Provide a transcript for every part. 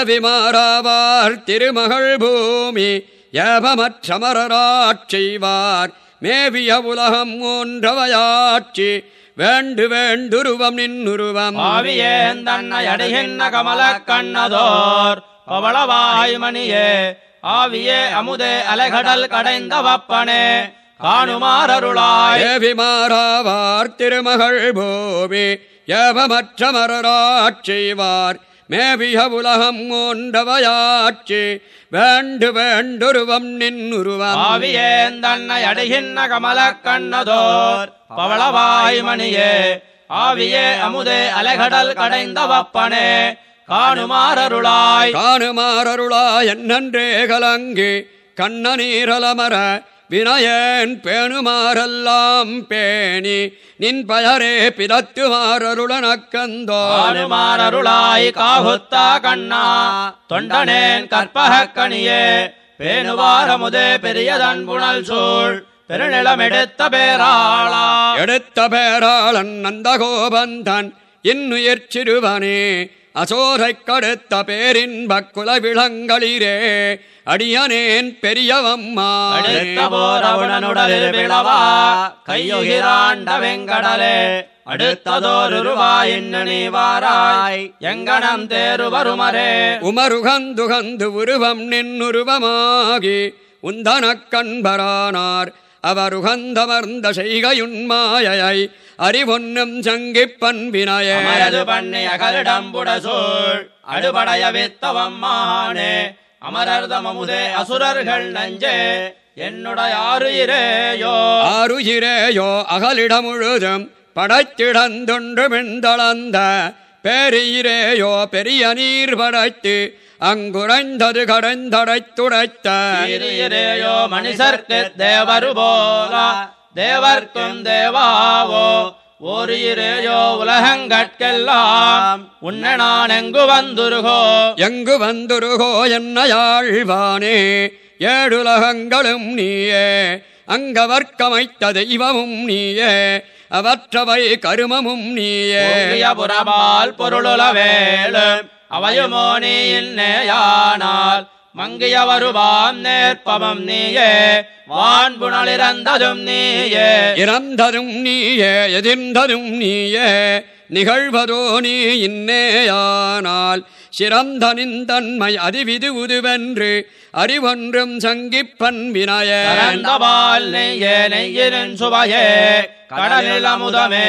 ஏவிமாறாவார் திருமகள் பூமி ஏபமற்றமரராட்ச் செய்வார். மேவிய உலகம் மூன்றவையாட்சி வேண்டு வேண்டுருவம் நின்னுருவம். ஆவியேந்தன்னை அடைகின்ற கமல கண்ணதோர் பவளவாய் மணியே ஆவியே அமுதே அலைகடல் கடைந்த வப்பனே காணுமாறருளாய். திருமகள் பூமி ஏபமற்றமரராட்ச் செய்வார். மேவிய உலகம் மூன்றவையாட்சி வேண்டு வேண்டுருவம் நின்னுருவம். ஆவியேந்தன்னை அடைகின்ற கமல கண்ணதோர். பவளவாய் மணியே ஆவியே அமுதே அலைகடல் கடைந்த வப்பனே காணுமாறருளாய் காணுமாறருளா என்னன்றே கலங்கி கண்ணநீரலமர வினயன் பேணுமாறெல்லாம் பேணி நின் பயரே பிதத்துமாறருளனக்கந்தோ காணுமாறருளாய் காகுத்தா கண்ணா. தொண்டனேன் கற்பகக் கனியே. பேணுவாரமுதே பெரியதன் புனல் சூழ் பெருநிலமெடுத்த பேராளா. எடுத்த பேராளன் நந்தகோபந்தன். இன்னுயிர் சிறுவனே அசோரைக் கடுத்த பேரின்பக் குலவிளங்களிரே அடியனேன் பெரியவம்மா. கையுகிராண்ட வெங்கடலே அடுத்ததோருருவாயின் நீ வாராய் எங்கனம் தேரு வருமரே. உமருகந்துகந்து உருவம் நின்னுருவமாகி உந்தனக் கண்பரானார். அவருகந்தமர்ந்த செய்கையுன்மாயை அறிவொன்னும் சங்கிப் பண்பினயே. பண்ணி அகலிடம்புட சூழ் அடுபடைய வித்தவம்மானே அமரர்தமமுதே அசுரர்கள் நஞ்சே என்னுடைய ஆறுயிரேயோ. ஆருயிரேயோ அகலிடமுழுதும் படைத்திடந்தொன்று மின்தளந்த பேரியிரேயோ பெரிய நீர் படைத்து அங்குரைந்தது கடைந்தடைத்துடைத்த சீரியரேயோ மனுஷர்க்கு தேவரு போல தேவர்க்கும் தேவாவோ ஓரியிரேயோ உலகங்கட்கெல்லாம் உன்ன நான் எங்கு வந்துருகோ? எங்கு வந்துருகோ என்னையாழ்வானே ஏழுலகங்களும் நீயே அங்கவர்க்கமைத்த தெய்வமும் நீயே அவற்றவை கருமமும் நீயே. புறபால் பொருளுல வேலும் அவையுமோ நீ இன்னேயானால் மங்கிய வருவாம் நேர்ப்பவம் நீயே வான்புணலிறந்ததும் நீயே. இறந்ததும் நீயே எதிர்ந்ததும் நீயே நிகழ்வதோ நீ இன்னேயானால் சிறந்த நிந்தன்மை அதிவிது உதுவென்று அறிவொன்றும் சங்கிப்பன் வினய. கரந்தபால் நெய்யே நெய்யினின் சுவையே கடலில் அமுதமே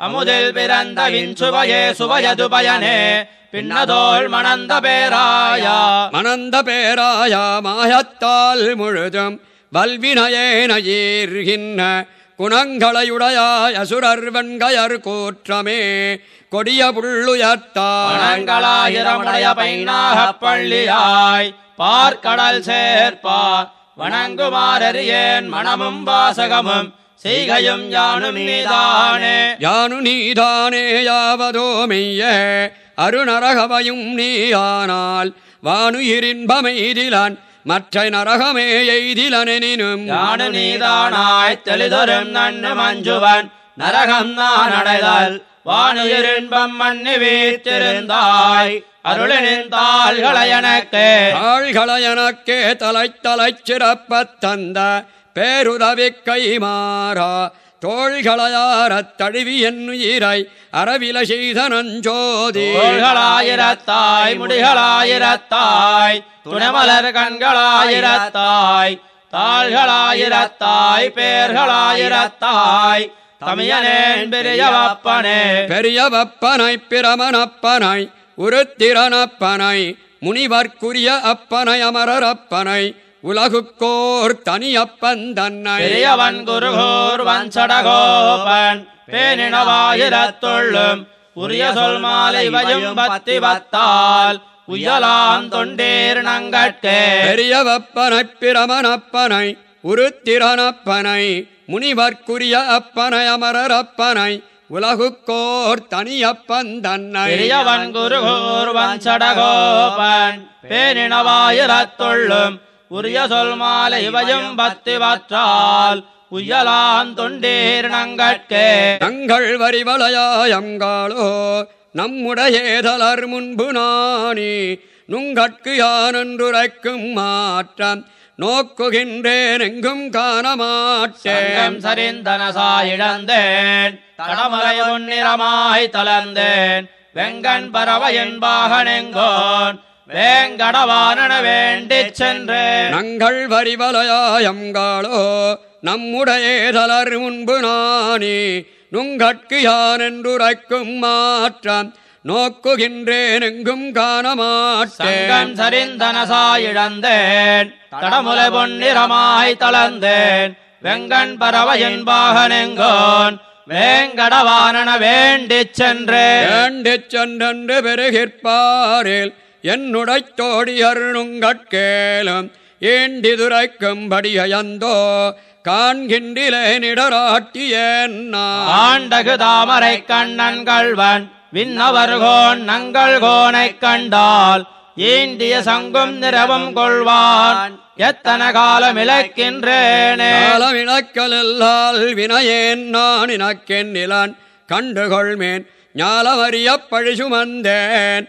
அமுதில் பிறந்த வின் சுவையே சுவையது பயனே பின்னதோள் மணந்த பேராயா. மணந்த பேராயா மாயத்தால் முழுதும் வல்வினயேனீர்கின்ற குணங்களையுடையாய் அசுரர் வெண்கயர் கூற்றமே கொடிய புள்ளுயர்த்தாய் வனங்களாயிரமுடைய பைனாகப் பள்ளியாய் பார்க்கடல் சேர்ப்பா வணங்குமாறறியேன் மனமும் வாசகமும் செய்கையும் யானும் நீதானே. யானு நீதானே யாவதோ மெய்ய. அருநரகவையும் நீயானால் வானுயிரின்பமெய்திலன் மற்ற நரகமே எய்திலனெனினும். யானு நீதானாய் தெளிதொரும் நன்னு மஞ்சுவன் நரகம் நான் அடைதல். வானுயிரின்பம் மன்னி வீற்றிருந்தாய் அருளினின் எனக்கு. ஆள்களை எனக்கே தலை தலைச் சிறப்பத் தந்த பேருதவி கைமாறா தோள்களையாரத் தழுவி என்னுயிரை அறவில செய்த நஞ்சோதி தோள்களாயிரத்தாய் முடிகளாயிரத்தாய் துணைமலர் கண்களாயிரத்தாய் தாள்களாயிரத்தாய் பேர்களாயிரத்தாய் தமியனேன் பெரியவப்பனே. பெரியவப்பனை பிரமனப்பனை உருத்திரனப்பனை முனிவர்க்குரிய அப்பனை அமரரப்பனை உலகுக்கோர் தனியப்பன் தன்னை பெரியவன் குருகூர் வஞ்சடகோபன் பேனினவாயிரத்துள்ளும் உரிய சொல் மாலை வயும் பத்தி வத்தால் உயலாம் தொண்டேர் நங்கட்கே பெரியவப்பனை பிரமனப்பனை உருத்திரனப்பனை முனிவர்க்குரிய அப்பனை அமரரப்பனை உலகுக்கோர் தனியப்பன் தன்னை. பெரியவன் குருகூர் வஞ்சடகோபன் பேனினவாயிரத்துள்ளும் உரிய சொல் மாலை வயும் பத்தி வற்றால் உயலாம் தொண்டேர் நங்கட்கே. தங்கள் வரிவளையாயங்காளோ நம்முடையேதலர் முன்பு நாணி நுங்கட்கு யானென்றுரைக்கும் மாற்றம் நோக்குகின்றேன் எங்கும் காண மாட்டேன் சங்கம் சரிந்தனசாயிழந்தேன் தடமலை பொன்னிறமாய் தளர்ந்தேன் வெங்கண் பறவை என்பாகனெங்கோன் வேங்கடவானன வேண்டிச் சென்றேன் நங்கள் வரிவலயாயங்காளோ நம்முடைய தளர் முன்பு நானே நுங்கட்கு யானென்றுரைக்கும் மாற்றம் நோக்குகின்றேன் எங்கும் காண சங்கம் மாட்டேன் சரிந்தனசாயிழந்தேன் தடமுலை பொன்னிறமாய் தளர்ந்தேன். வெங்கண் பறவை என்பாகனெங்கோன் வேங்கடவானன வேண்டிச் சென்றேன். வேண்டிச் சென்றென்று பெருகிற்பாரில் என்னுடை தோழியர் நுங்கட்கேலும் ஏண்டிதுரைக்கும்படியந்தோ காண்கின்றிலேனிடராட்டியேன் நான். ஆண்டகு தாமரை கண்ணன் கள்வன் விண்ணவர்கோன் நங்கள் கோனைக் கண்டால் ஈண்டிய சங்கும் நிறவும் கொள்வான். எத்தனை காலம் இழைக்கின்றேனே. காலமிழக்கலால் வினையேன் நான் இனக்கென்னிலான் கண்டுகொள்மேன் ஞாலமறிய பழி சுமந்தேன்.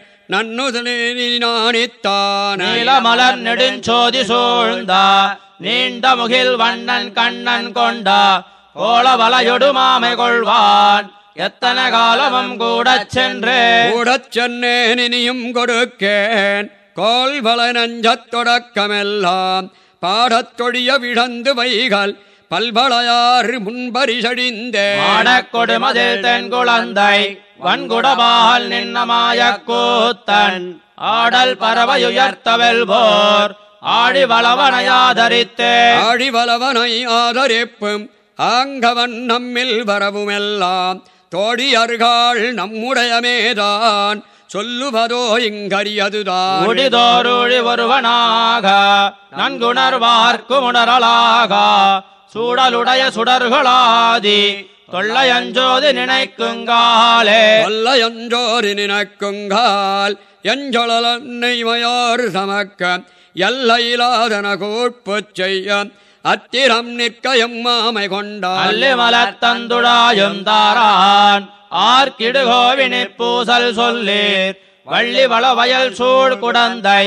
நீலமலர் நெடுஞ்சோதி சூழ்ந்தா நீண்ட முகில் வண்ணன் கண்ணன் கொண்டா கோலவலையொடு மாமை கொள்வான். எத்தனை காலமும் கூடச் சென்றேன் கூடச் சென்னேன் இனியும் கொடுக்கேன். கோல்வள நஞ்சத் தொடக்கமெல்லாம் பாடத் தொழிய விழந்து வைகள் பல்வளையாறு முன்பரிசடிந்தேன். மாடக் கொடுமதில் தென் குழந்தை வன்குடபால் நின்னமாய கூத்தன் ஆடல் பறவையுயர்த்தவெல் போர். ஆடி வளவனையாதரித்தே ஆழிவலவனை ஆதரிப்பும். ஆங்கவன் நம்மில் வரவுமெல்லாம். தோழியர்கள் நம்முடையமேதான் சொல்லுவதோ இங்கரியதுதான் முடிதோருழி ஒருவனாக. நன்குணர்வார்க்கும் உணரலாக. சூடலுடைய சுடர்களாதி. தொல்லையஞ்சோதி நினைக்குங்காலே. கொல்லையஞ்சோரி நினக்குங்கால் எஞ்சொழலன்னைமையோர் சமக்க எல்லையிலாதன கூட்புச் செய்ய அத்திரம் நிற்க எம்மாமை கொண்டால் அல்லிமலர் தந்துடாயும் தாரான். ஆர்க்கிடுகோவினி பூசல் சொல்லீர். வள்ளி வளவயல் சூழ் குடந்தை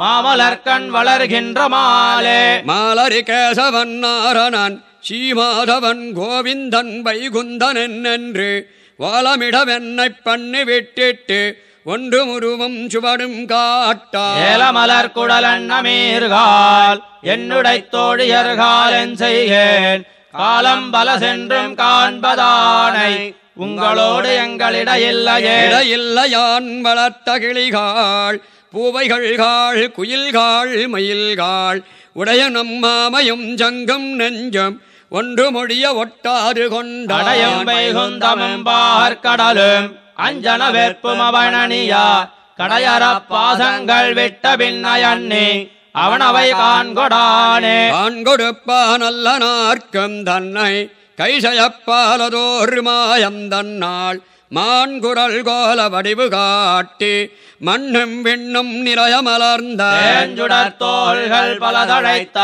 மாமலர்கண் வளர்கின்ற மாலே. மாலரி கேசவன் நாரணன் ஸ்ரீமாதவன் கோவிந்தன் வைகுந்தன் என்று வாழமிடவென்னைப் பண்ணி விட்டிட்டு ஒன்று முருவம் சுவடும் காட்டார் ஏலமலர் குடலண்ணமீர்கால் என்னுடை தோழியர்கால் என் செய்கேன். காலம் பல சென்றும் காண்பதானை உங்களோடு எங்களிடையில்லையே இடையில்லையான் வளர்த்த கிளிகாள் பூவைகள்காள் குயில்காள் மயில்காள் உடைய நம்மாமையும் ஜங்கும் நெஞ்சம் ஒன்று மொழிய கொண்டாடையும் வைகுந்தமும் பார்க்கடலும் அஞ்சன வெற்பும் அவனணியா. கடையற பாசங்கள் விட்ட பின்னயன்னி அவனவை காண்கொடானே. தான் கொடுப்பான் அல்ல நார்க்கம் தன்னை கைசயப்பாலதோர் மாயம் தன்னாள் மான்குரல் கோல வடிவு காட்டி மண்ணும் விண்ணும் நிறைய மலர்ந்த தோள்கள் பலதழைத்த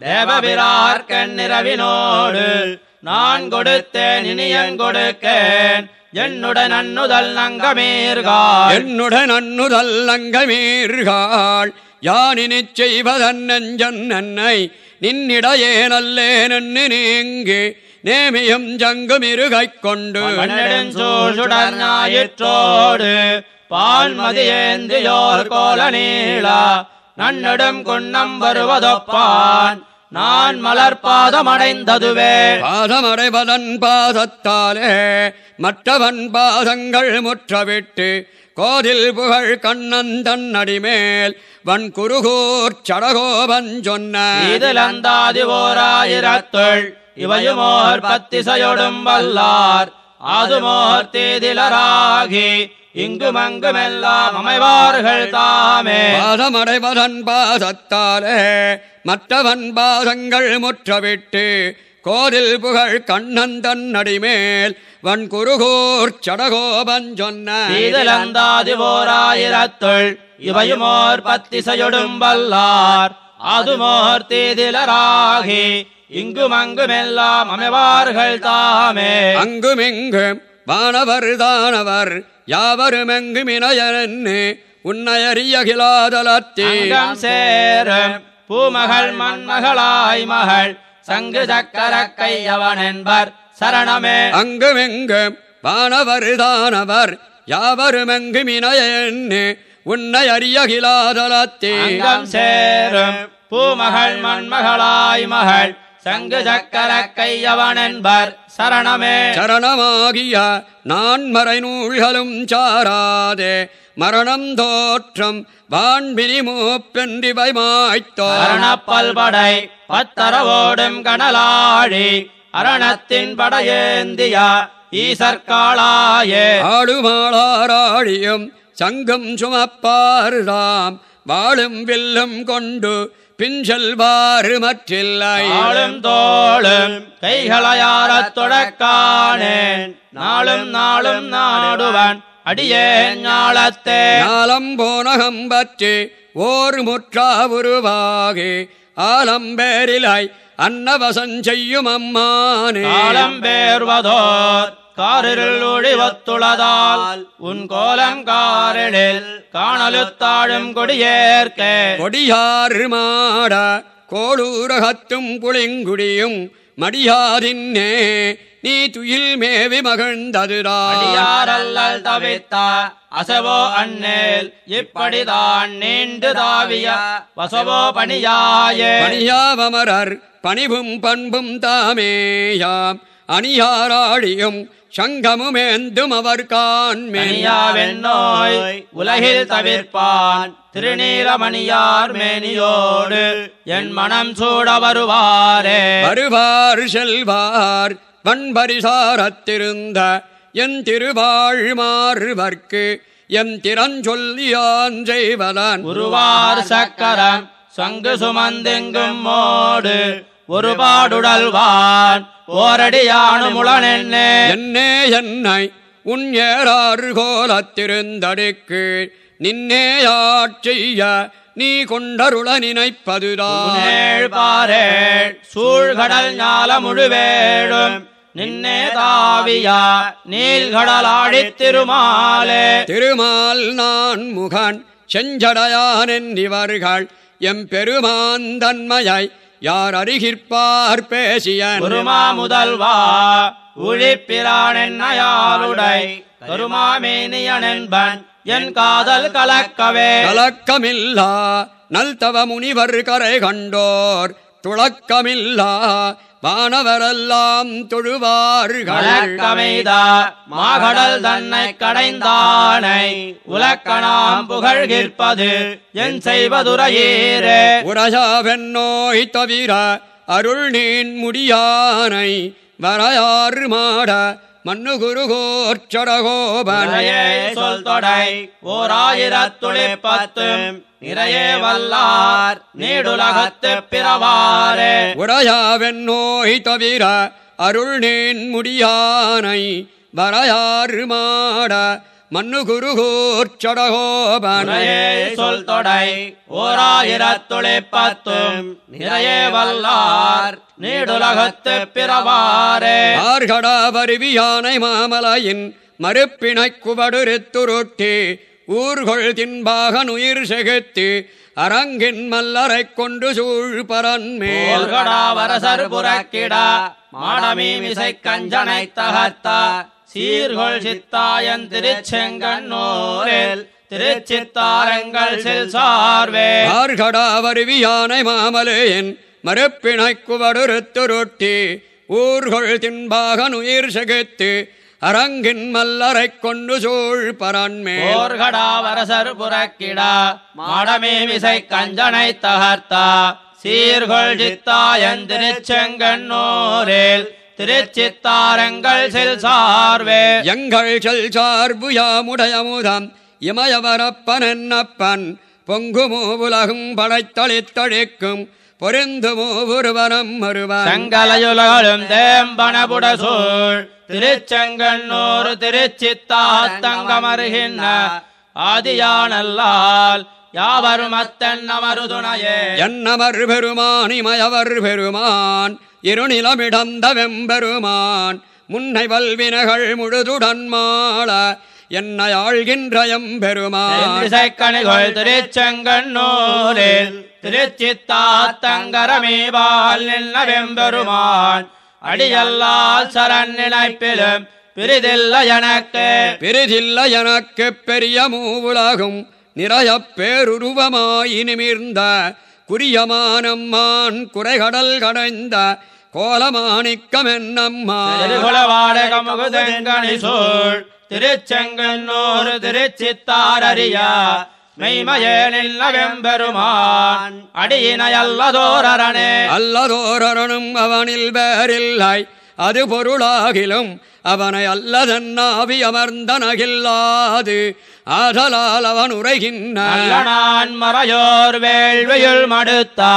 தேவபிரார்க்கண் நிறவினோடு நான் கொடுத்தேன் இனியன் கொடுக்கேன். என்னுடன் அன்னுதல் நங்கமீர்கால் என்னுடன் அன்னுதல் அங்கமீர்காள் யானினிச் செய்வதன் நெஞ்சன் நன்னை நின்னிடையே நல்லேன் நீங்கு. நேமியும் ஜங்கும் இருகைக் கொண்டு. ஞாயிற்றோடு பான்மதியேந்தியோர் கோல நீளா நன்னெடும் குன்னம் வருவதொப்பான். நான் மலர்பாதம் அடைந்ததுவே பாதமடைவதன் பாதத்தாலே மற்றவன் பாதங்கள் முற்றவிட்டு கோதில் புகழ் கண்ணன் தன் அடிமேல் வன் குருகூர் சடகோபன் சொன்ன. இதிலந்தாதி ஓராயிரத்துள் இவையுமோர் பத்திசையொடும் வல்லார். அதுமோர் தேதிலராகி இங்குமங்குமெல்லாம் அமைவார்கள் தாமே. பாதமடைவதன் பாதத்தாலே மற்றவன் பாதங்கள் முற்றவிட்டு கோதில் புகழ் கண்ணன் தன் அடிமேல் வன் குருகூர் சடகோபன் சொன்ன. இதிலந்தாதி ஓராயிரத்துள் இவையுமோர் பத்திசையொடும் வல்லார். அதுமோர் தேதிலராகி இங்குமங்குமெல்லாம் அமைவார்கள் தாமே. அங்குமிங்கும் வானவர் தானவர் யாவரும் எங்கும் இணையன்னு உன்னையறியகிலாதலத்தே அங்கம் சேரும் பூமகள் மண்மகளாய் மகள் சங்கு சக்கர கையவன் என்பர் சரணமே அங்குமெங்கும் வானவர் தானவர் யாவருமெங்கும் இணையன்னு உன்னை அறியகிலாதலத்தே அங்கம் சேரும் பூமகள் மண்மகளாய் மகள் சங்கு சக்கர கையவன் என்பர் சரணமே. சரணமாகிய நான் மறை நூல்களும் சாராதே. மரணம் தோற்றம் வான்பினி மூப்பென்றிவை மாய்த்தோ அரணப்பல்படை பத்தரவோடும் கனலாழி அரணத்தின் படையேந்திய ஈசற்காளாயே. ஆடுமாளாராழியும் சங்கம் சுமப்பாருதாம். வாழும் வில்லும் கொண்டு பின் செல்வாறு மற்றில்லை. ஆளும் தோளும் கைகளையாரத் தொடக்கானேன். நாளும் நாளும் நாடுவன் அடியே ஞாலத்தே. ஞாலம் போனகம் பற்றி ஓர் முற்றா உருவாகி ஆலம்பேரிலை அன்னவசம் செய்யும் அம்மானே காலம் பேர்வதோர் காரிருள் ஒழிவத்துளதால் உன் கோலம் காரிடில் காணலுத்தாழும் கொடியேற்கே. கொடியாறு மாட கோளூரகத்தும் புளிங்குடியும் மடியாதின்னே நீ துயில் மேவி மகிழ்ந்ததுதான் அடியாரல்லல் தவித்த அசவோ அண்ணேல் இப்படிதான் நீண்டு தாவிய வசவோ பணியாயே. பணியாவமரர் பணிவும் பண்பும் தாமேயாம். அணியாராடியும் சங்கமுமேந்தும் அவர் காண்மேன் மணியாவென் நோய் உலகில் தவிர்ப்பான் திருநீலமணியார் மேனியோடு என் மனம் சூட வருவாரே. வருவார் செல்வார் வன்பரிசாரத்திருந்த என் திருவாழ்மாறுவர்க்கு என் திறஞ்சொல்லியான் செய்வதன் உருவார் சக்கரம் சங்கு சுமந்தெங்கும் மோடு ஒருபாடுடல்வான் ஓரடியானு முளனென்னே என்னே என்னை உன் ஏறாறு கோலத்திருந்தடிக்கு நின்னேயாட்சிய நீ கொண்டருள நினைப்பதுதான். சூழ்கடல் ஞால முழுவேடும் நின்னே தாவியா நீள்கடலாடித் திருமாலே. திருமால் நான் முகன் செஞ்சடையான் என்றிவர்கள் எம் பெருமான் தன்மையை யார் அறிகிற்பார் பேசியன் குருமா முதல்வா உழிப்பிரான் என்னையாளுடை கருமாமேனியனென்பன் என் காதல் கலக்கவே. கலக்கமில்லா நல்தவ முனிவர் கரை கண்டோர் துளக்கமில்லா வானவரெல்லாம் தொழுவார்கள். கலக்கமைதா மாகடல் தன்னை கடைந்தானை உலக்கணாம் புகழ்கிற்பது என் செய்வதுரையீரே. உரையாவென்னோய் தவிர அருள் நீன் முடியானை வரையாறு மாட மண்ணு குருகோச்சடகோபன் நிறையே சொல் தொடை. ஓர் ஆயிரத்துளிப்பத்தும் நிறையே வல்லார். நீடுலகத்து பிறவாரே. உரையாவென்னோய் தவிர அருள் நீன் முடியானை. வரையாறு மாட மண்ணு குருகோச்சடகோபன் நிறையே சொல் தொடை. ஓர் ஆயிரத்துளிப்பத்தும் நிறையே வல்லார். நீடுலகத்து பிறவாரே ஆர்கடா வருவியானை மாமலையின் மறுப்பிணை குவடுரித்துருட்டி ஊர்கொள் தின்பாக நுயிர் செகுத்து அரங்கின் மல்லரைக் கொண்டு சூழ் பரன்மேல் போல்கடா வரசர் புறக்கிடா மாடமீமிசை கஞ்சனை தகர்த்தா சீர்கொள் சித்தாயன் திருச்செங்கண்ணூரில் திருச்சித்தாரங்கள் செல் சார்வே. ஆர்கடா வருவியானை மாமலையின் மறுப்பிணை குவடுரித்துருட்டி ஊர்கொள் தின்பாக நுயிர் செகுத்து அரங்கின் மல்லரைக் கொண்டு சூழ் பரன்மேல். போர்கடா வரசர் புறக்கிடா மாடமீமிசை கஞ்சனை தகர்த்தா. சீர்கொள் சித்தாயன் திருச்செங்கண்ணூரில் திருச்சித்தாரங்கள் செல் சார்வே. எங்கள் செல் சார்பு யாமுடையமுதம். இமயவரப்பனப்பன் பொங்குமோ உலகும் படைத்தளித்தழிக்கும். பொருந்துமோ ஒருவனம் ஒருவன் சங்கலையுலகளும் தேம்பனபுட சூழ் திருச்செங்கண்ணூர் திருச்சித்தாத்தங்கமருகின்ற ஆதியானல்லால் யாவரும் அத்தன் அமருதுணையே. பெருமான் இமயவர் பெருமான். இருநிலமிடந்த வெம்பெருமான் முன்னை வல்வினகள் முழுதுடன் மாள என்னை ஆழ்கின்றயம் பெருமான் திசைக்கணிகொள் திருச்செங்கண்ணூரில் திருச்சித்தாத்தங்கரமேவால் நின்ன வெம்பெருமான் அடியல்லால் சரண் நினைப்பிலும் பிரிதில்ல எனக்கு. பெரிதில்ல எனக்கு பெரிய மூவுலகும் நிறைய பேருருவமாய் நிமிர்ந்த குறியமானம்மான் குறைகடல் கடைந்த கோலமாணிக்கம் என்னம்மா திருகுலவாடகமுகுதெங்கணி சூழ் திருச்செங்கண்ணூர் திருச்சித்தாரறியா மெய்மயே நின்ன வெம்பெருமான் அடியினையல்லதோரரணே அல்லதோரனும் அவனில் வேறில்லை அது பொருளாகிலும் அவனை அல்லதன்னாவி அமர்ந்தனகில்லாது ஆதலால் அவன் உரைகின்ற நல்ல நான் மறையோர் வேள்வியுள் மடுத்தா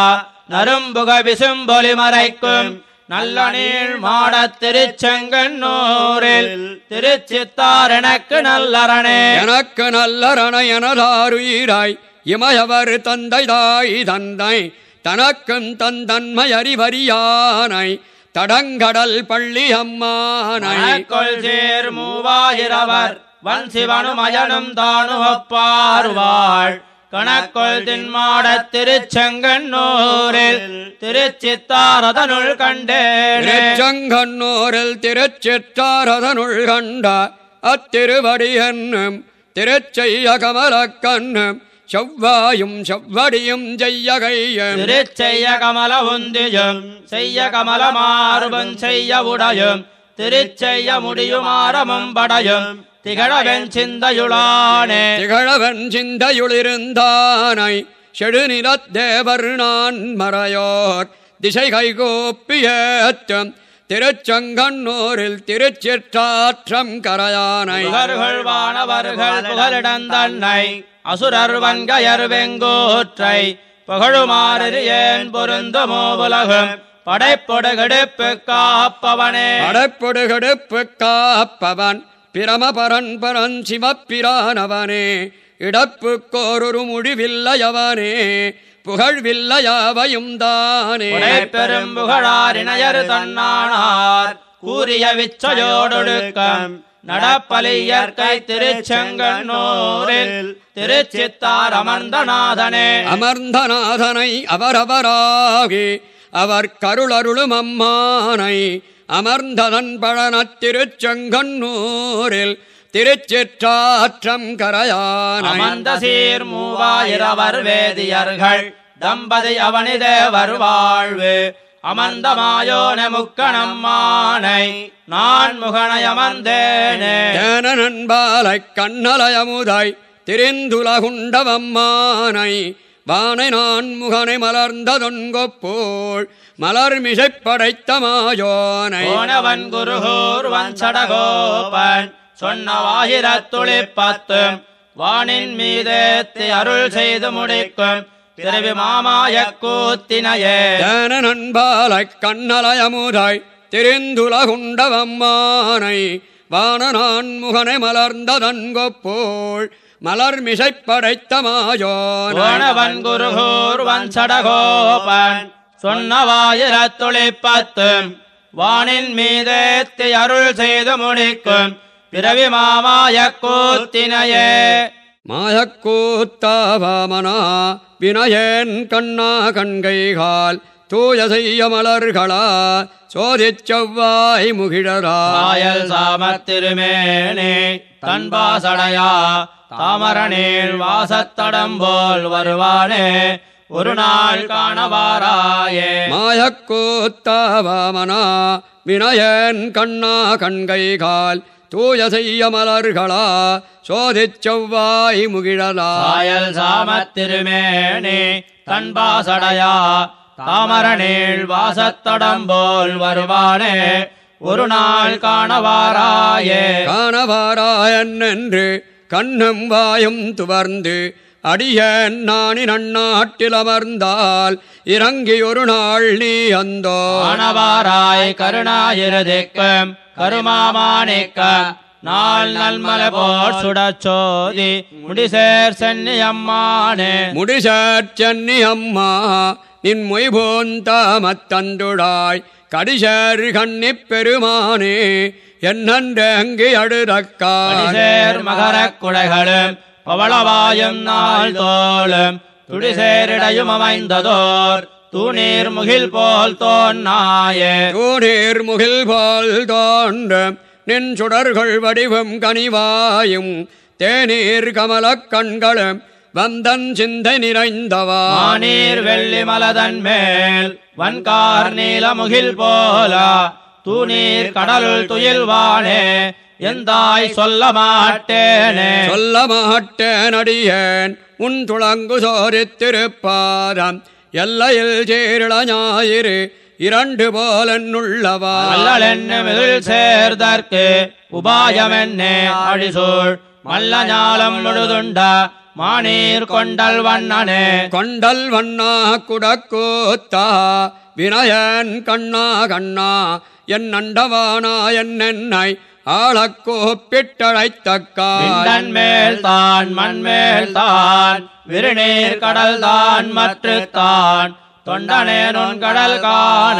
நரும்புக விசும்பொலி மறைக்கும் நல்ல நீள் மாடத் திருச்செங்கண்ணூரில் திருச்சித்தார் எனக்கு நல்லரணே எனக்கு நல்லரண எனதாருயிராய் இமயவர் தந்தை தாய் தந்தை. தனக்கும் தந்தன்மை அறிவறியானை. தடங்கடல் பள்ளி அம்மானை. மணக்கொள் சேர் மூவாயிரவர். வன் சிவனும் அயனும் தானு ஒப்பார்வாள் கணக்கொள் தின்மாடத் திருச்செங்கண்ணூரில் திருச்சித்தாரதனுள் கண்டேனே. திருச்செங்கண்ணூரில் திருச்சிற்றாரதனுள் கண்ட அத்திருவடி என்னும் திருச்செய்ய கமலக்கண்ணும் செவ்வாயும் செவ்வடியும் செய்யகையும். திருச்செய்ய கமல உந்தியும் செய்ய கமல மார்பும் செய்ய உடையும் திருச்செய்ய முடியுமாரமும் படையும். திகழவென் சிந்தையுளானே. திகழவன் சிந்தையுளிருந்தானை செடுநிலத்தேவர் நான் மறையோர். திசை கைகோப்பியேத்தும் திருச்செங்கண்ணூரில் திருச்சிற்றாற்றம் கரையானை. வானவர்கள் புகலிடந்தன்னை அசுரர் வன்கயர் வெங்கோற்றை புகழுமாறு ஏன் பொருந்துமோ உலகும் படைப்பொடு கெடுப்பு காப்பவனே. படைப்பொடு கெடுப்பு காப்பவன் பிரமபரன் பரன் சிவப்பிரானவனே இடப்பு கோரொரு முடிவில்லையவனே புகழ்வில்லையாவையும் தானே. பெரும் புகழார் இணையர் தன்னானார் கூறிய விச்சையோடொழுக்கம் நடப்பலி இயற்கை திருச்செங்கண்ணூரில் திருச்சித்தார் அமர்ந்தநாதனே. அமர்ந்தநாதனை அவரவராகி அவர் கருளருளும் அம்மானை அமர்ந்ததன் பழனத் திருச்செங்கண்ணூரில் திருச்சிற்றாற்றம் கரையானை அமர்ந்த சீர் மூவாயிரவர் வேதியர்கள் தம்பதி அவனிதேவர் வாழ்வு அமர்ந்த மாயோன முக்கணம்மானை நான் முகனை அமர்ந்தேனே. தேன நண்பாலைக் கண்ணலயமுதாய் திரிந்துலகுண்டவம்மானை வானை நான் முகனை மலர்ந்ததொன்கொப்போள் மலர்மிசைப் படைத்த மாயோனை போனவன் குருகூர் வஞ்சடகோபன் சொன்ன வாயிரத்துளிப்பத்தும் வானின் மீதேத்தி அருள் செய்து முடிக்கும் பிறவி மாமாய கூத்தினையே. தேன நண்பாலைக் கண்ணலயமுதாய் திரிந்துலகுண்டவம்மானை வான நான் முகனை மலர்ந்ததன்கொப்போள் மலர்மிசைப் படைத்த மாயோனை போனவன் குருகூர் வஞ்சடகோபன் சொன்ன வாயிரத்துளிப்பத்தும் வானின் மீதேத்தி அருள் செய்து முடிக்கும் பிறவி மாமாய கூத்தினையே மாயக்கூத்தாவாமனா வினயேன் கண்ணா கண்கைகால் தூய செய்ய மலர்களா சோதிச் செவ்வாய் முகிழரா. காயல் சாமத்திருமேனே தன்பாசடையா தாமரநீள் வாசத்தடம் போல் வருவானே ஒரு நாள் காணவாராயே. மாயக்கூத்தாவாமனா வினயேன் கண்ணா கண்கைகால் தூய செய்ய மலர்களா சோதிச் செவ்வாய் முகிழலா. காயல் சாமத்திருமேனே தன்பாசடையா தாமரநீள் வாசத்தடம் போல் வருவானே ஒரு நாள் காணவாராயே. காணவாராயன் என்று கண்ணும் வாயும் துவர்ந்து அடியேன் நாணி நன்னாட்டில் அமர்ந்தால் இறங்கி ஒரு நாள் நீ அந்தோ. காணவாராய் கருணாயிரதிக்கும் கருமாமாணிக்கம் நாள் நல்மல போர் சுடச்சோதி. முடிசேர் சென்னி அம்மானே. முடிசேற்றன்னி அம்மா நின் மொய்போந்தாமத்தந்துடாய் கடிசேர் கண்ணிப் பெருமானே என்னன்று அங்கு அடுதக்காய் அடிசேர் மகரக் குடைகளும் பவளவாயும் நாள் தோளும் துடிசேரிடையும் அமைந்ததோர் தூணீர் முகில் போல் தோன்னாயே தூணீர் முகில் போல் தோன்ற நின் சுடர்கள் வடிவம் கனிவாயும் தேநீர் கமலக் கண்களும் வந்தன் சிந்தை நிறைந்தவா? மானீர் வெள்ளி மலதன் மேல் வன்கார் நீல முகில் போல தூணீர் கடலுள் துயில்வானே எந்தாய் சொல்ல மாட்டேனே சொல்ல மாட்டேன் அடியேன் உன் துளங்கு சோரித்திருப்பாரம். எல்லையில் சேரிள ஞாயிறு இரண்டு போலன்னுள்ளவா அல்லலென்னுமில் சேர்தற்கு உபாயமென்னே அடிசூழ். மல்ல ஞாலம் முழுதுண்ட மானீர் கொண்டல் வண்ணனே. கொண்டல் வண்ணா குடக்கூத்தா வினயன் கண்ணா கண்ணா என் அண்டவானா என்னை ஆளக்கோப்பிட்டழைத்தக்காய் விண்டன் மேல் தான் மண் மேல் தான் விருநீர் கடல் தான் மற்று தான் தொண்டனே நுண் கடல் காண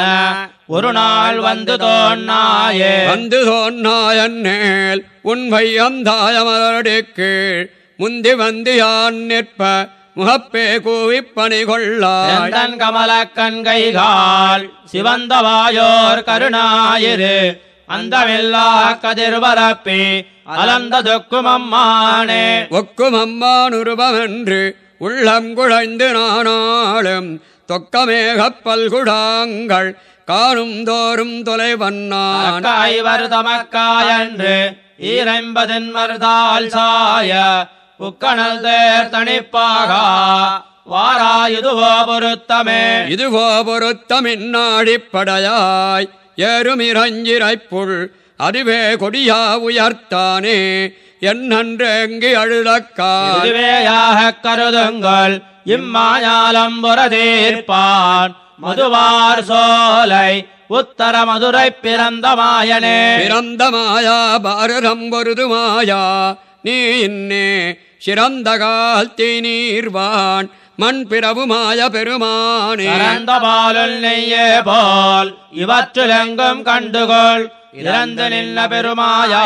ஒரு நாள் வந்து தோன்னாயே வந்து சொன்னாயன்னேல் உன் வையந்தாயமரடி கீழ். முந்தி வந்து யான் நிற்ப முகப்பே கூவிப் பணி கொள்ளாய் செந்தன் கமல கண்கைகால் சிவந்த வாயோர் கருணாயிரு. அந்தமில்லா கதிர்வரப்பி அலந்த தொக்கும் அம்மானே ஒக்கும் அம்மானுருபமென்று உள்ளம் குழைந்து நானாளும் தொக்கமேகப் பல்குடாங்கள் காணும் தோறும் தொலைவன்னான் அக்காய்வர் தமக்காயன்று ஈரைம்பதின் மருதால் சாய உக்கணல் தேர் தனிப்பாக வாராயுதுவோ பொருத்தமே. இதுவோ பொருத்தமின்னாடிப்படையாய் ஏறுமிரஞ்சிரைப்புள் அதுவே கொடியா உயர்த்தானே என்னன்றெங்கி அழுதக்காய் இதுவேயாகக் கருதுங்கள் இம்மாயாலம் புறதீர்ப்பான் மதுவார் சோலை உத்தர மதுரை பிறந்த மாயனே. பிறந்த மாயா பாரதம் பொருது மாயா நீ இன்னே சிறந்த கால்த்தி நீர்வான் மண் பிறவு மாய பெருமானே. பிறந்த பாலுள் நெய்யே போல் இவற்றிலெங்கும் கண்டுகொள். இறந்து நின்ன பெருமாயா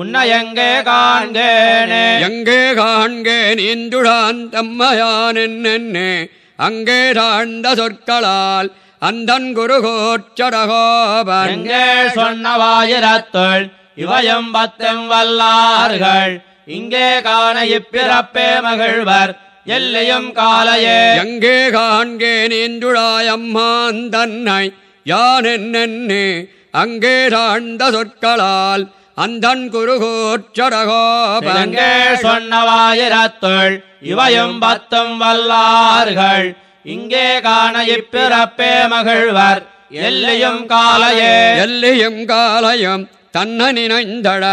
உன்னை எங்கே காண்கேனே? எங்கே காண்கே நீந்துடான் தம்மையான் என்னென்னே? அங்கே தாழ்ந்த சொற்களால் அந்தன் குருகோச்சடகோபன் எங்கே சொன்னவாயிரத்துள் இவயம் பத்தம் வல்லார்கள். இங்கே காண இப்பிறப்பே மகிழ்வர். எல்லையும் காலையே. எங்கே காண்கே நீந்துழாயம்மான் தன்னை யான் என்னென்னே. அங்கே தாழ்ந்த சொற்களால் அந்தன் குருகோச்சடகோபன் எங்கே சொன்னவாயிரத்துள் இவயும் பத்தும் வல்லார்கள். இங்கே காண இப்பிறப்பே மகிழ்வர். எல்லையும் காலையே. எல்லியும் காலையும் தன்ன நினைந்தட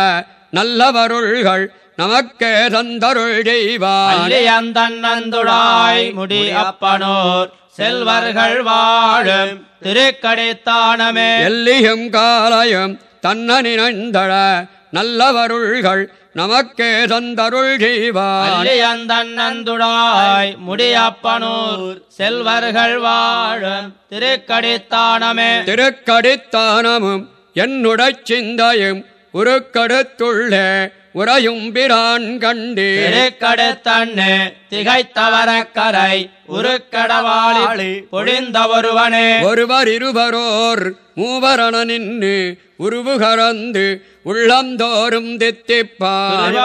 நல்லவருள்கள். நமக்கே தந்தருள் செய்வான். அல்லியந்தன்னந்துடாய் முடி அப்பனோர் செல்வர்கள் வாழும் திருக்கடைத்தானமே. எல்லியும் காலையும் தன்ன நினைந்தட நல்லவருள்கள் நமக்கே தந்தருள் செய்வான். அல்லியந்தன்னந்துடாய் முடியப்பனூர் செல்வர்கள் வாழும் திருக்கடித்தானமே. திருக்கடித்தானமும் என்னுடச் சிந்தையும் உருக்கடுத்துள்ளே. உறையும் பிரான் கண்டே திருக்கடுத்தண்ணு திகைத்தவரக்கரை உருக்கடவாளி பொழிந்த ஒருவனே. ஒருவர் இருவரோர் மூவரண நின்று உருவுகரந்து உள்ளந்தோறும் தித்திப்பான்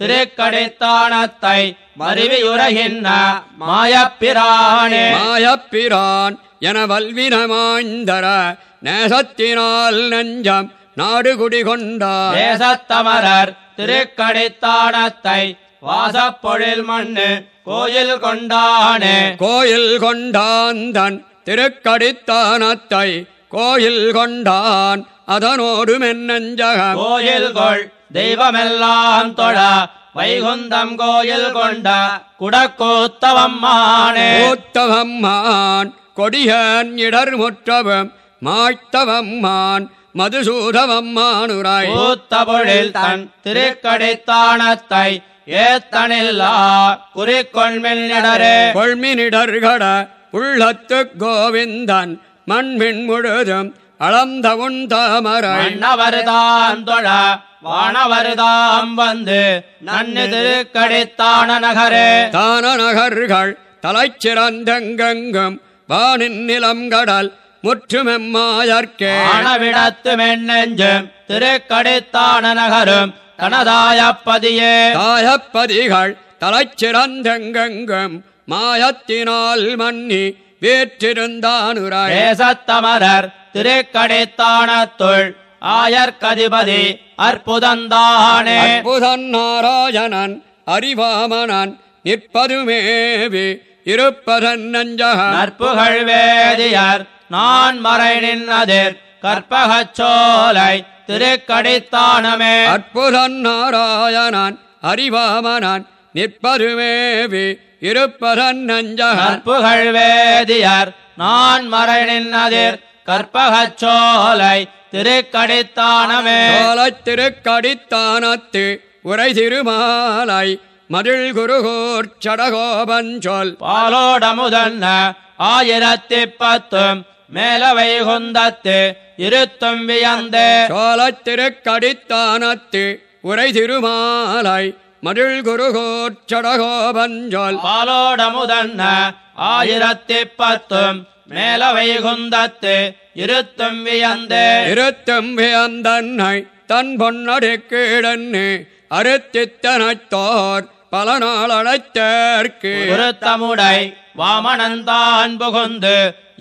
திருக்கடைத்தானத்தை மருவியுரகின்ற மாயப்பிரானே. மாயப்பிரான் என வல்வினமாய்ந்தர நேசத்தினால் நெஞ்சம் நாடு குடிகொண்டார் தேசத்தமரர் திருக்கடைத்தானத்தை வாசப்பொழில் மண்ணு கோயில் கொண்டானே. கோயில் கொண்டாந்தன் திருக்கடித்தானத்தை கோயில் கொண்டான். அதனோடு மென்னஞ்சகம். கோயில் கொள் தெய்வமெல்லாம் தொழ வைகுந்தம் கோயில் கொண்ட குடக்கூத்தவம்மானே. கூத்தவம்மான் கொடியன் இடர் முற்றவம் மாய்த்தவம்மான் மதுசூதவம்மானுராய். பூத்த பொழில் தன் திருக்கடைத்தானத்தை ஏத்தனில்லா குறிக்கொள்மின்னடரே கொள்மினிடர்கட உள்ளத்து கோவிந்தன் மண்மின் முழுதும் அளந்த உன் தாமரை. மன்னவர்தாம் தொழ வானவர்தாம் வந்து நன்னு திருக்கடித்தான நகரே. தான நகர்கள் தலைச்சிறந்தெங்கெங்கும் வானின் நிலம் கடல் முற்றுமெம்மாயற்கே ஆனவிடத்து மென்னெஞ்சும் திருக்கடித்தான நகரும் தனதாயப்பதியே. தாயப்பதிகள் தலைச்சிறந்தெங்கெங்கும் மாயத்தினால் மன்னி வேற்றிருந்தானுராய் தேசத்தமரர் திருக்கடித்தானத்துள் ஆயர்கதிபதி அற்புதந்தானே. அற்புதன் நாராயணன் அறிவாமனன் நிற்பதுமேவி இருப்பதன் நஞ்சகன் நற்புகழ் வேதியர் நான் மறை நின்னதிர் கற்பகச் சோலை திருக்கடித்தானமே. அற்புதன் நாராயணன் அறிவாமனன் நிற்பதுமேவி இருப்பதன் நஞ்சகன். நற்புகழ் வேதியர் நான் மறை நின்னதிர் கற்பகச் சோலை திருக்கடித்தானமே. சோலைத் திருக்கடித்தானத்து உரை திருமாலை மதில் குருகூர் சடகோபஞ்சொல் பாலோடமுதன்ன ஆயிரத்தி பத்தும் மேலவை குந்தத்து இருத்தும் வியந்தே. சோலைத் திருக்கடித்தானத்து உரை திருமாலை மதில் குருகூர் சடகோபஞ்சொல். பாலோடமுதன்ன ஆயிரத்தி பத்தும் மேலவை குந்தத்து இருத்தும் வியந்தே. இருத்தும் வியந்தன்னை தன் பொன்னடிக்கீழன்னு அறுத்தித்தனைத்தோர் பல நாள் அழைத்தேற்கு உருத்தமுடை வாமனந்தான் புகுந்து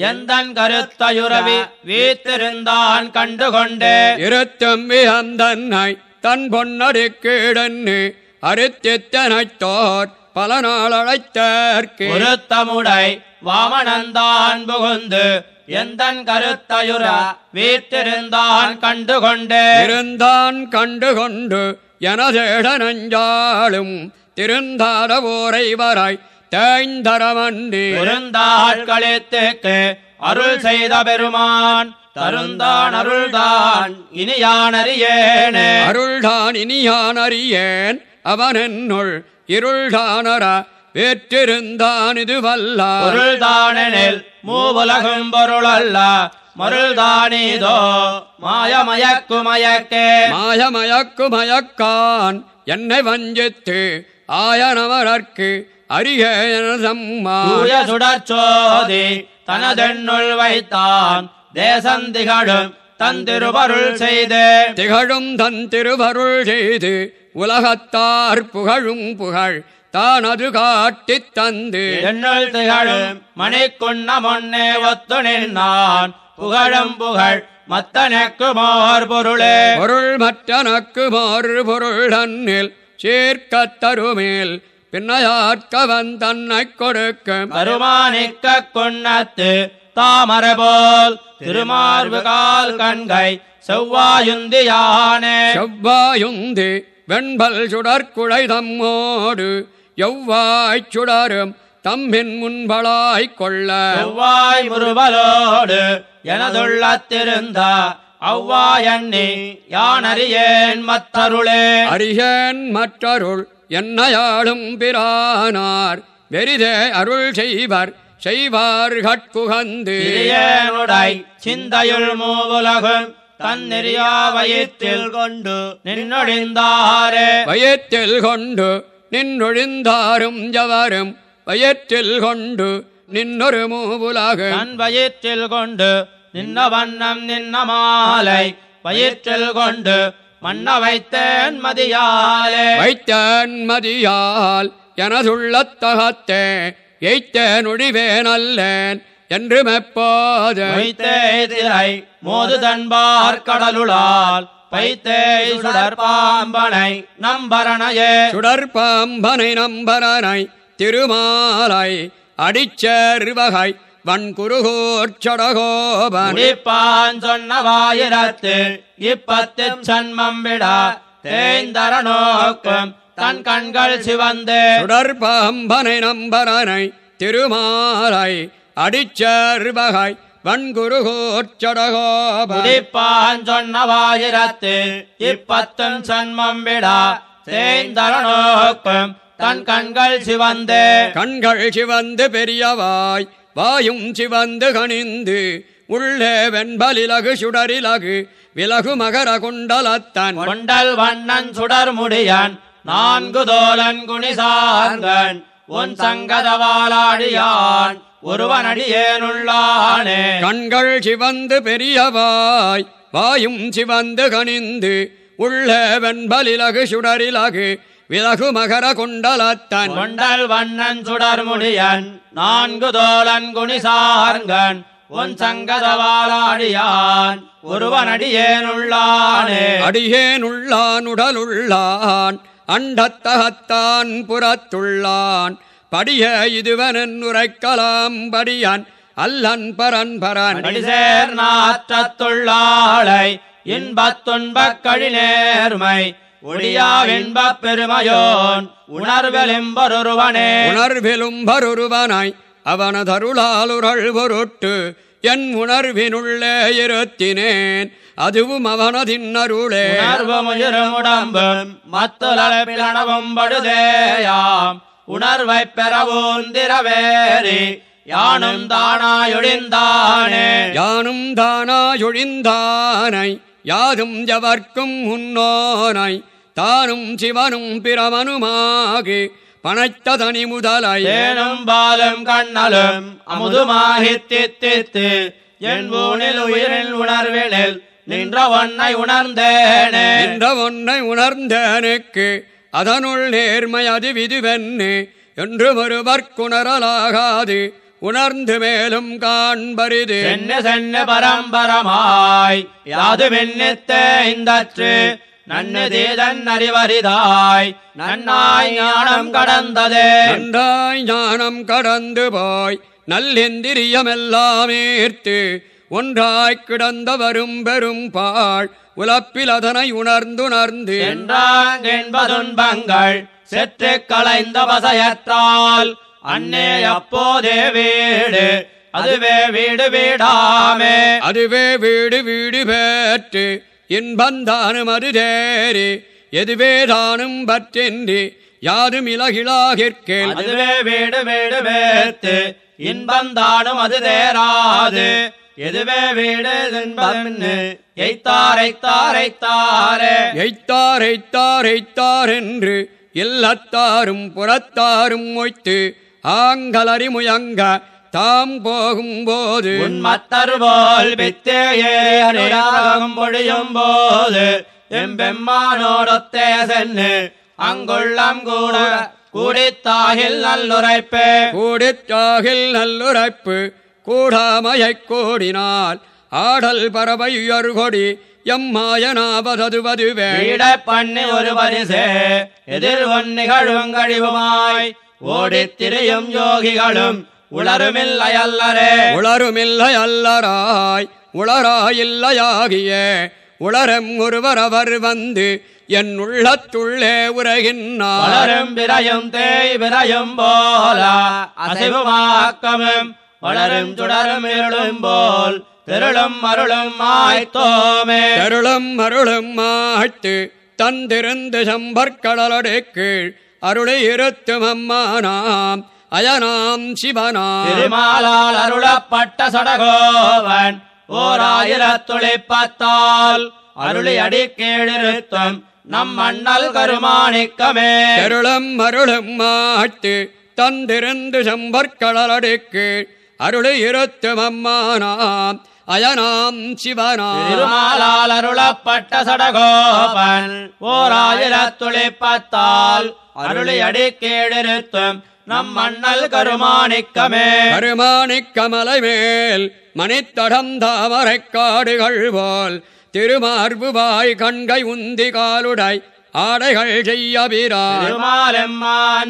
எந்தன் கருத்தையுறவி வீத்திருந்தான் கண்டுகொண்டே. இருத்தும் வியந்தன்னை தன் பொன்னடிக்கீழன்னு அறுத்தித்தனைத்தோர் பல நாள் அழைத்தேற்கு உருத்தமுடை வாமனந்தான் புகுந்து எந்தன் கருத்தையுற வீட்டிருந்தான் கண்டுகொண்டே. இருந்தான் கண்டுகொண்டு எனதேட நஞ்சாளும் திருந்தாத ஓரை வராய் தேய்ந்தரமண்டி குருந்தாட்களித்துக்கு அருள் செய்த பெருமான் தருந்தான் அருள்தான் இனியானறியேனே. அருள்தான் இனியான் அறியேன் அவனென்னுள் இருள்தானர வேற்றிருந்தான் இது வல்லார் பொருள்தானெனில் மூவுலகும் பொருளல்ல மருள்தானீதோ மாயமயக்கு மயக்கே மாயமயக்கு மயக்கான் என்னை வஞ்சித்து ஆயனவரற்கு அரிய சுடற்சோதி தனதென்னுள் வைத்தான். தேசந்திகழும் தந்திருபருள் செய்து. திகழும் தன் திருவருள் செய்து உலகத்தார் புகழும் புகழ் தானது காட்டித் தந்து. என்னுள் திகழும் மணிக்குண்ண முன்னே ஒத்து நின்றான் புகழும் புகழ் மத்தனக்கு மோர் பொருளே பொருள் மற்றனக்கு மாறு பொருள் தன்னில் சேர்க்கத் தருமேல் பின்னையாட்கவன் தன்னை கொடுக்கும் கருமானிக்க குன்னத்து தாமரை போல் திருமார்பு கால் கண்கை செவ்வாயுந்தியானே செவ்வாயுந்து வெண்பல் சுடற்குழை தம்மோடு எவ்வாய்ச் சுடரும் தம்மின் முன்பலாய்க் கொள்ள. செவ்வாய் முறுவலோடு எனதுள்ளத்திருந்த அவ்வாயண்ணி யானறியேன் மத்தருளே அரியன் மற்றருள் என்னையாளும் பிரானார். வெறிதே அருள் செய்வர் செய்வார் கட்குகந்து. சிந்தையுள் மூவுலகும் தன்னெறியா வயிற்றில் கொண்டு நின்னொழிந்தாரே. வயிற்றில் கொண்டு நின்னொழிந்தாரும் ஜவரும் வயிற்றில் கொண்டு நின்னொரு மூவுலக. தன் வயிற்றில் கொண்டு நின்ன வண்ணம் நின்ன மாலை வயிற்றில் கொண்டு மன்ன வைத்தேன் மதியாலே. வைத்தன் மதியால் எனதுள்ளத்தகத்தே எய்த்தேன் ஒழிவேன் அல்லேன் என்று மெப்போது வைத்தே திரை மோது தன்பார் கடலுளால் பைத்தே சுடர் பாம்பனை நம்பரணையே. சுடற்பாம்பனை நம்பரனை திருமாலை அடிச்சேர்வகை வன்குருகோர் சொடகோபன் முடிப்பான் சொன்ன வாயிரத்து இப்பத்து சன்மம் விடா தேய்ந்தர நோக்கும் தன் கண்கள் சிவந்து. சுடற்பாம்பனை நம்பரனை திருமாலை அடிச்சேர்வகை வன்குருகோர் சொடகோபன் முடிப்பான் சொன்ன வாயிரத்து இப்பத்தும் சன்மம் விடா தேய்ந்தர நோக்கும் தன் கண்கள் சிவந்து. கண்கள் சிவந்து பெரியவாய் வாயும் சிவந்து கணிந்து உள்ளே வெண்பலிலகு சுடரிலகு விலகு மகர குண்டலத்தன் கொண்டல் வண்ணன் சுடர் முடியன் நான்கு தோலன் குணிசார்கன் உன் சங்கதவாலாடியான் ஒருவனடியேனுள்ளானே கண்கள் சிவந்து பெரியவாய் வாயும் சிவந்து கனிந்து உள்ள வெண்பலிலகு சுடரிலகு விலகு மகர குண்டலத்தன். கொண்டல் வண்ணன் சுடர் முடியன் நான்கு தோலன் குணிசார்கன் உன் சங்கதவாலாடியான் ஒருவனடியேனுள்ளானே அடியேனுள்ளான் உடலுள்ளான் அண்டத்தகத்தான் புறத்துள்ளான். படிய இதுவனன் உரைக்கலாம் படியான் அல்லன் பரன் பரன். அடிசேர் நாற்றத்துள்ளாளை இன்பத் துன்பக் கழிநேர்மை ஒடியா இன்பப் பெருமையோன் உணர்வெலிம்பொருவனே உணர்விலும் பருருவனாய் அவனதருளாலுரள் பொருட்டு என் உணர்வினுள்ளே இருத்தினேன். அதுவும் அவனதின்னருளே. உணர்வும் உடம்பும் மத்துலப்பிலனவும் படுதேயாம். உணர்வைப் பெறவோந்திரவேரி யானும் தானாயொழிந்தானே. யானும் தானாயொழிந்தானை யாதும் எவர்க்கும் முன்னோனை தானும் சிவனும் பிரமனுமாகி பனைத்த தனி முதலை தேனும் பாலும் கண்ணலும் அமுதுமாகித் தித்தித்து என் ஊனில் உயிரில் உணர்வினில் நின்ற ஒன்னை உணர்ந்தேனே. என்ற ஒன்றை உணர்ந்தனுக்கு அதனுள் நேர்மை அது விதுவென்னு என்று ஒருவர்க்குணரலாகாது உணர்ந்து மேலும் காண்பரிது. சென்னு சென்னு பரம்பரமாய் யாது மின்னித்தே இந்தற்று நன்னு தீதன் அறிவரிதாய் நன்னாய் ஞானம் கடந்ததே. நன்றாய் ஞானம் கடந்து போய் நல்லெந்திரியமெல்லாமேர்த்து ஒன்றாய்க் கிடந்த வரும் பெரும் பாழ் உலப்பில் அதனை உணர்ந்துணர்ந்து என்பதுன்பங்கள் செற்று களைந்த வசையற்றால் அன்னே அப்போதே வீடு அதுவே வீடு வீடாமே. அதுவே வீடு வீடு பேற்று இன்பந்தானும் அது தேறி எதுவே தானும் பற்றென்றி யாதும் இலகிலாகிற்கேள் அதுவே வீடு வீடு வேத்து இன்பந்தானும் அது தேராது எதுவே வீடு எய்த்தாரைத்தாரைத்தாரே எய்த்தார் எய்த்தார் எய்த்தார். என்று இல்லத்தாரும் புறத்தாரும் மொய்த்து ஆங்கலறி முயங்க தாம் போகும்போது உன்மத்தர் போல் பித்தே ஏறி அனுராகம் பொழியும் போது எம்பெம்மானோடொத்தே சென்னு அங்குள்ளம் கூட கூடித்தாகில் நல்லுரைப்பே. கூடிற்றாகில் நல்லுரைப்பு கூடாமையைக் கூடினால் ஆடல் பறவை உயர்கொடி எம்மாயனாவததுவதுவே. வீட பண்ணி ஒரு பரிசே எதிர் ஒன்னிகழும் கழிவுமாய் ஓடித் திரியும் யோகிகளும் உளருமில்லையல்லரே உளருமில்லை அல்லராய் உளராயில்லையாகிய உளரம் ஒருவர் அவர் வந்து என் உள்ளத்துள்ளே உரைகின்றார். வளரும் விரையும் தேய் விரையும் போல அசைவுமாக்கமும் வளரும் சுடரும் இருளும் போல் திருளும் அருளும் மாய்த்தோமே அருளும் அருளும் மாய்த்து தந்திருந்து சம்பற்கடலடை கீழ் அருளை இருத்தும் அம்மானாம். அயனாம் சிவனாம். திருமாலால் அருளப்பட்ட சடகோவன் ஓர் ஆயிரத்துளிப்பத்தால் அருளி அடிக்கீழிருத்தும் நம் மண்ணல் கருமாணிக்கமே. அருளும் அருளும் மாய்த்து தந்திருந்து சம்பற்கடலடை கீழ் அருளை இருத்தும் அம்மானாம் அயனாம் சிவனாம். திருமாலால் அருளப்பட்ட சடகோபன் ஓர் ஆயிரத்துளிப்பத்தால் அருளி அடிக்கீழிருத்தும் நம் மண்ணல் கருமாணிக்கமே. கருமாணிக் கமலை மேல் மணித்தடம் தாமரைக் காடுகள் போல் திருமார்புவாய் கண்கை உந்தி காலுடை ஆடைகள் செய்யபிரான்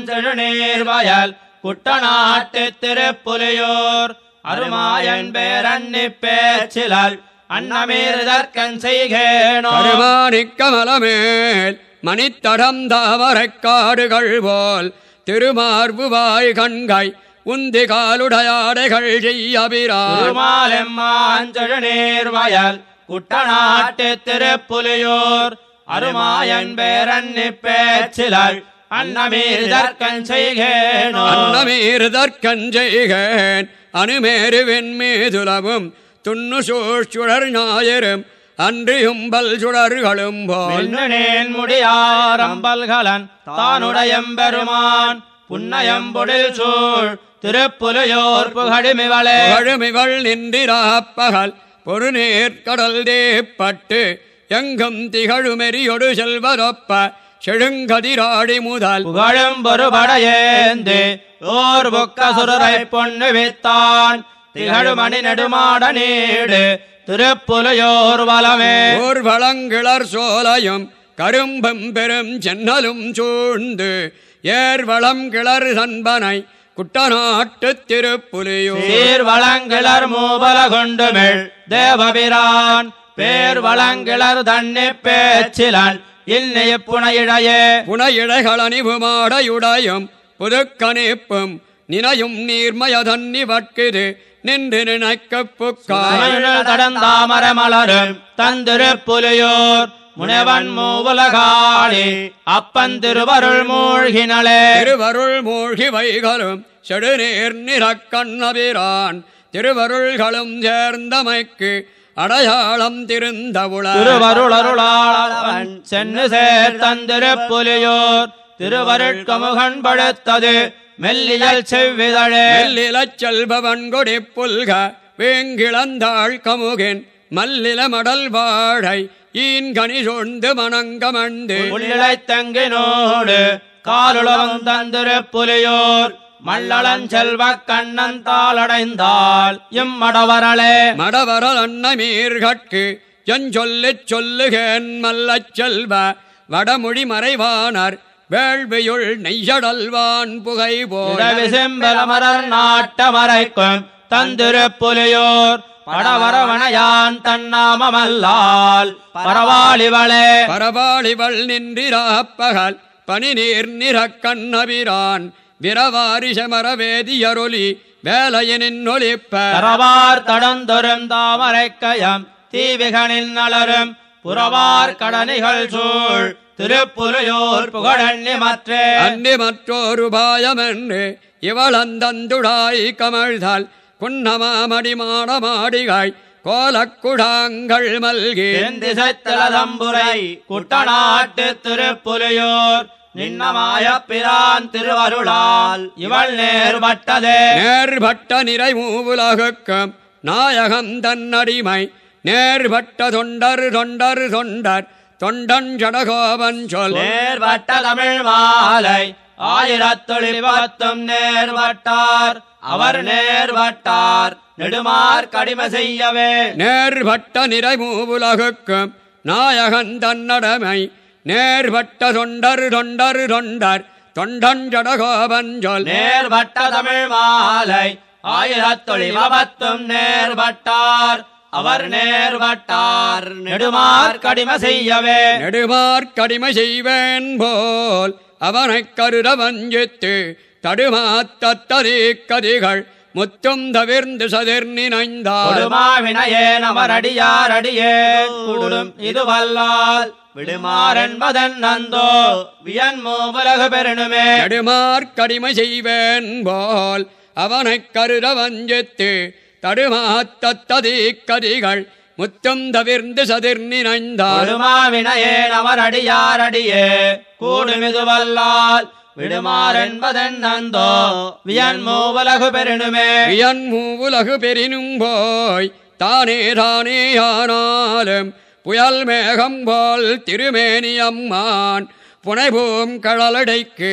திருநீர் வயல் குட்டநாட்டு திருப்புலியூர். அருமாயன் பேரண்ணி பேச்சிலல் அன்னமீர்தற்கன் செய்கேனோ. கருமாணிக் கமலமேல் மணித்தடம் தாமரைக் காடுகள் போல் திருமார்புவாய் கண்கை உந்தி காலுடையாடைகள் செய்யபிரான் திருமாலெம்மான் திருநீர் வயல் குட்டநாட்டு திருப்புலியூர். அருமாயன் பேரண்ணி பேச்சிலல் அன்னமீர்தற்கன் செய்கேனோ. அன்னமீர்தற்கஞ்செய்கேன் அனுமேருவென் மீதுலவும் துண்ணு சூழ்ச்சுடர் ஞாயிறும் அன்றியும்பல் சுடர்களும் போல். முடியாரம்பல்கலன் தானுடையம் பெருமான். புன்னயம்பொழில் சூழ் திருப்புலியோர் புகழிமிவளே. கழுமிவள் நின்றிராப்பகல் பொருநேர்கடல் தேப்பட்டு எங்கும் திகழுமெறியொடு செல்வதொப்ப செழுங்கதிராடி முதல். புகழும் பொறுபடையேந்து ஓர் புக்க சுரரை பொண்ணு வித்தான். திகழுமணி நெடுமாட நீடு திருப்புலியோர் வலமே. ஓர் வளங்கிளர் சோலையும் கரும்பம் பெரும் சென்னலும் சூழ்ந்து ஏர் வளம் கிளர் சன்பனை குட்டநாட்டு திருப்புலியூர் வளங்கிளர் மூபல கொண்டுமிழ் தேவபிரான் பேர் வளங்கிளர் தண்ணி பேச்சிலன் இன்னைய புனையிழையே. புனையிழைகளணிவுமாடையுடையும் புதுக்கணிப்பும் நினையும் நீர்மயதன்னி வட்குது நின்று நினைக்கப் புக்காய். தமிழ் தடந்தாமர மலரும் தந்திருப்புலியோர் முனைவன் மூவுலகாளி அப்பன் திருவருள் மூழ்கினளே. திருவருள் மூழ்கி வைகளும் செடுநீர் நிறக்கண்ணபிரான் திருவருள்களும் சேர்ந்தமைக்கு அடையாளம் திருந்தவுள திருவருளருளாளவன் சென்னு சேர் தந்திருப்புலியோர் திருவருட்கமுகன் படுத்தது மெல்லியல் செவ்விதழே. மெல்லிலச் செல்பவன் கொடி புல்க வேங்கிழந்தாள் கமுகின் மல்லில மடல் வாழை ஈன்கனி சூழ்ந்து மணங்கமண்டு. தங்கினோடு காலுளவம் தந்திருப்புலியோர் மல்லளன் செல்வக் கண்ணன் தாளடைந்தால் இம்மடவரளே மடவரல் அன்னமீர்கட்கு எஞ்சொல்லிச் சொல்லுகேன் மல்லச் செல்வ வடமொழி மறைவானார் வேள்வியுள் நெய்யடல்வான் புகை போல விசிம்பலமரர் நாட்டமரைக்கும் தந்திருப்புலியோர் படவரவணையான் தன்னாமமல்லால் பரவாளிவளே பரபாளிவள் நின்றிராப்பகல் பனி நீர் நிறக்கண்ணபிரான் விரவாரிசமர வேதியரொலி வேலையனின் ஒலிப்ப தரவார் தடந்தொரும் தாமரைக்கயம் தீவிகனின் நலரும் புறவார் கடனிகள் சூழ் திருப்புலியோர் புகழண்ணி மற்றே அன்னி மற்றொரு பாயமென்று இவளந்தந்துடாய் கமழ்தால் குன்னமாமடி மாடமாடிகாய் கோலக்குடாங்கள் மல்கி. திசைத்தலதம்புரை குட்டநாட்டு திருப்புலியோர் நின்னமாய பிரான் திருவருளால் இவள் நேர்பட்டதே. நேர்பட்ட நிறைமூவுலகுக்கும் நாயகம் தன்னடிமை. நேர்பட்ட தொண்டர் தொண்டர் தொண்டர் தொண்டன் ஜடகோபன் சொல். நேர்வட்ட தமிழ் மாலை. ஆயிரத்தொழில் பத்தும் நேர்வட்டார். அவர் நேர்வட்டார். நெடுமார் கடிம செய்யவே. நேர்பட்ட நிறைமூவுலகுக்கும் நாயகன் தன்னடமை. நேர்பட்ட தொண்டர் தொண்டர் தொண்டர். தொண்டன் ஜடகோபன் சொல். நேர்வட்ட தமிழ் மாலை. ஆயிரத்தொழில் பத்தும் நேர்வட்டார் அவர் நேர்வட்டார் நெடுமார் கடிம செய்யவே. நெடுமார்க்கடிமை செய்வேன் போல் அவனைக் கருத வஞ்சித்து தடுமாத்தத்ததீ கதிகள் முத்தும் தவிர்ந்து சதிர் நினைந்தாள் கொடுமாவினையே நமரடியாரடியே கூடும் இது வல்லால் விடுமாறென்பதன் நந்தோ வியன்மோ உலகு பெருணுமே. நெடுமார்க்கடிமை செய்வேன் போல் அவனைக் கருத வஞ்சித்து தடுமாத்தத்ததீ கதிகள் முத்தும் தவிர்ந்து சதிர் நினைந்தாள் கொடுமாவினையே நமரடியாரடியே கூடும் இது வல்லால் விடுமாறென்பதன் நந்தோ வியன்மோ உலகு பெருணுமே வியன் மூவுலகு பெரினும் போய் தானே தானே ஆனாலும் புயல் மேகம் போல் திருமேனி அம்மான் புனைபூம் கடலடைக்கு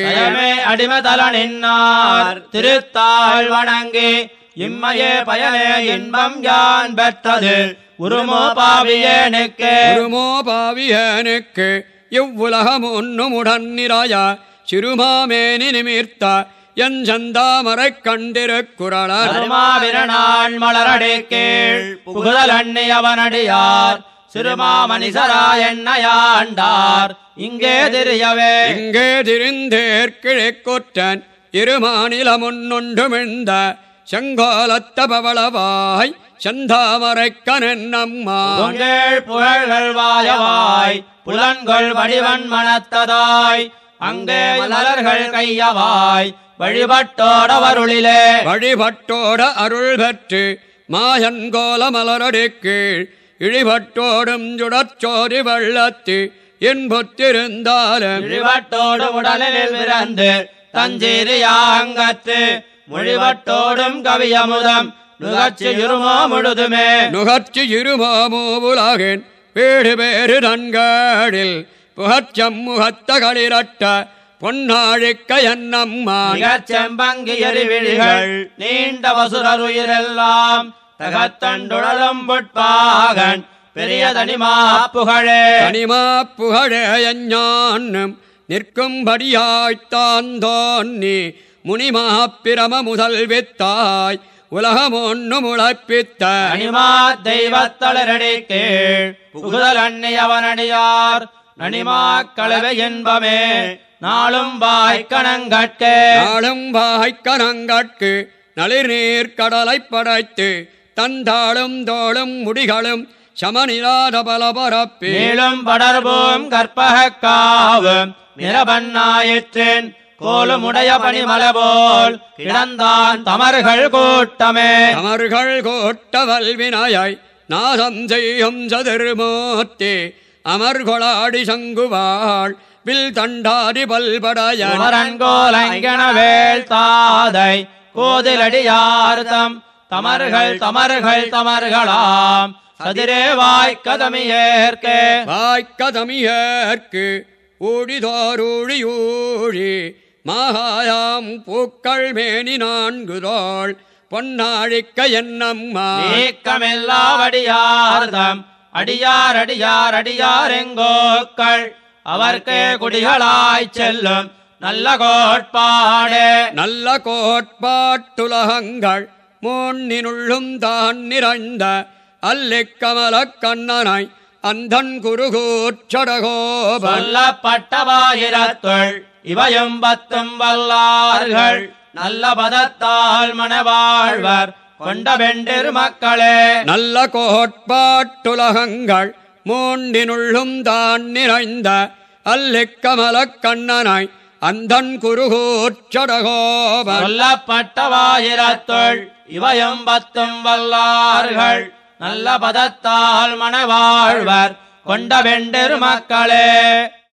அடிமதல நின்னார் திருத்தாள் வணங்கி இம்மையே பயனே இன்பம் யான் பெற்றது? உருமோ பாவியேனுக்கு குருமோ பாவியனுக்கு இவ்வுலகம் ஒன்னுமுடன் நிராயா சிறுமாமேனி நிமிர்த்த. என் சந்தாமரைக் கண்டிருக்குறளர் அருமாவிரனாள் மலரடே கீழ். புகுதல் அண்ணி அவனடியார் சிறுமாமணிசரா என்னையாண்டார் இங்கே திரியவே. இங்கே திரிந்தேற்கிழக்கொற்றன் இருமாநில முன்னொண்டுமிழ்ந்த செங்கோலத்த பவளவாய் செந்தாமரைக்கனென்னம்மா? பொங்கேள் புகழ்கள் வாயவாய் புலன்கள் வடிவன் மனத்ததாய் அங்கே மலர்கள் கையவாய் வழிபட்டோடவருளிலே. வழிபட்டோட அருள் பெற்று மாயன்கோல மலரடி கீழ் இழிபட்டோடும் சுடற்சோதி வெள்ளத்து என்பொத்திருந்தாலும் இழிவட்டோடு உடலில் விரந்து தஞ்சீரியாங்கத்து மொழிவட்டோடும் கவியமுதம் நுகச்சு இருமோ முழுதுமே. நுகர்ச்சி இருமாமூவுலாகின் வீடு பேறு நன்காடில். புகச்சம் முகத்த களிரட்ட பொன்னாழிக்க என்னம்மான் மிகச் செம்பங்கி எரிவிழிகள். நீண்ட வசுரருயிரெல்லாம். தகத்தண்டுழலும் புட்பாகன் பெரிய தனிமா புகழே தனிமா புகழேயஞானும் நிற்கும்படியாய்த்தான் தோன்னி முனிமாப்பிரம முதல் வித்தாய் உலகமொன்னு முளைப்பித்த தனிமா தெய்வத்தளரடி கீழ் புகுதல் அண்ணி அவனடியார். நனிமா கலவை என்பமே. நாளும் வாய்க்கணங்கட்கே நாளும் வாய்க்கணங்கட்கு நளிர் நீர் கடலைப் படைத்து தந்தாளும் தோளும் முடிகளும் சமனிலாத பல பரப்பி மேலும் படர்போம் கற்பகக்காவும் நிறபண்ணாயிற்றின் கோலுமுடைய பனிமல போல் கிடந்தான் தமர்கள் கூட்டமே. அமர்கள் கோட்ட வல்வினாயாய் நாசம் செய்யும் சதுர்மூர்த்தி அமர்கொளாடி சங்குவாள் வில் தண்டாடி பல்படையன். குமரன்கோலங்கணவேள் தாதை கோதிலடியார்தம் தமர்கள் தமர்கள் தமர்களாம் சதிரே வாய்க்கதமியேற்கே. வாய்க்கதமியற்கு ஊழிதோரூழியூழி மாகாயாம் பூக்கள் மேனி நான்குதோள் பொன்னாழிக்க என்னம்மா? நீக்கமெல்லாவடியார்தம் அடியார் அடியார் அடியார் எங்கோக்கள் அவர்க்கே குடிகளாய்ச் செல்லும் நல்ல கோட்பாடே. நல்ல கோட்பாட்டுலகங்கள் மூன்னினுள்ளும் தான் நிறைந்த அல்லிக்கமலக் கண்ணனாய் அந்தன் குருகூச்சடகோபல் சொல்லப்பட்டவாயிரத்துள் இவையும் பத்தும் வல்லார்கள் நல்ல பதத்தால் மனவாழ்வர் கொண்ட வெண்டிர் மக்களே நல்ல கோட்பாட்டுலகங்கள் மூன்றினுள்ளும் தான் நிறைந்த அல்லிக்கமலக் கண்ணனாய் அந்தன் குருகூச்சடகோபல் சொல்லப்பட்டவாயிரத்துள் இவையும் பத்தும் வல்லார்கள் நல்ல பதத்தால் மனவாழ்வர் கொண்ட வெண்டிர் மக்களே